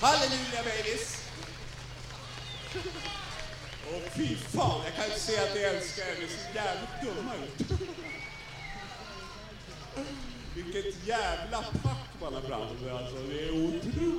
Halleluja babies! Åh fy fan, jag kan inte säga att jag älskar er, ni ser jävligt dumma ut. Vilket jävla pack man har framför alltså, det är otroligt.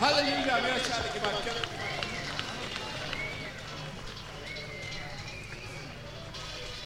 هذا اللي يلقى من الشارع كبار